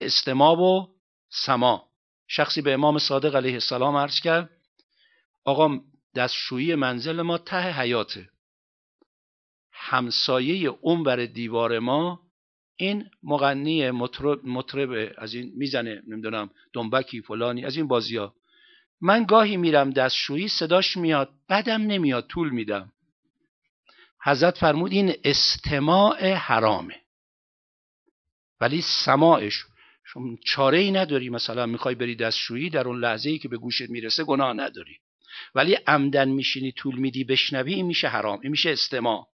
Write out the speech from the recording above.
استماع و سما شخصی به امام صادق علیه السلام عرض کرد آقا دستشویی منزل ما ته حیاته. همسایه اون بر دیوار ما این مغنی مطرب, مطرب از این می‌زنه نمی‌دونم دنبکی فلانی از این بازی ها من گاهی میرم دستشویی صداش میاد بدم نمیاد طول میدم. حضرت فرمود این استماع حرامه. ولی سماعش شما چاره ای نداری مثلا می‌خوای بری دستشویی در اون لحظه ای که به گوشت می‌رسه گناه نداری. ولی عمدن میشینی طول میدی بشنوی این میشه حرام این میشه استماع.